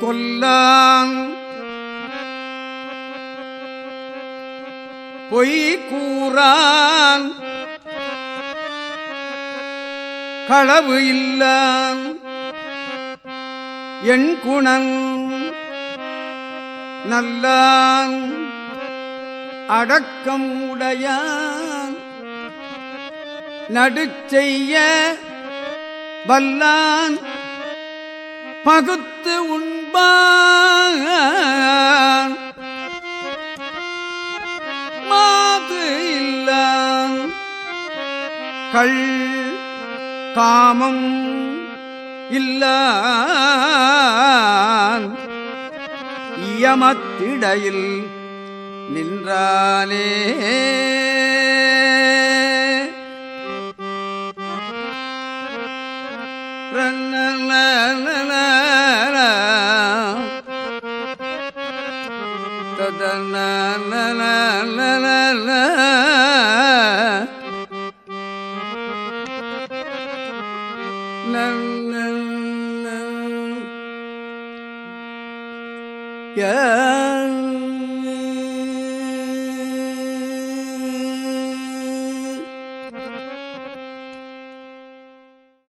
கொல்லான் பொய் கூறான். களவு இல்லான். என் குணங் நல்லான். அடக்கம் உடையான். நடுச்செய்ய வல்லான். பகுத்து உண்பான். மாது இல்லான். கள் காமம் இல்லான். இயமத்திடையில் நின்றானே Yeah.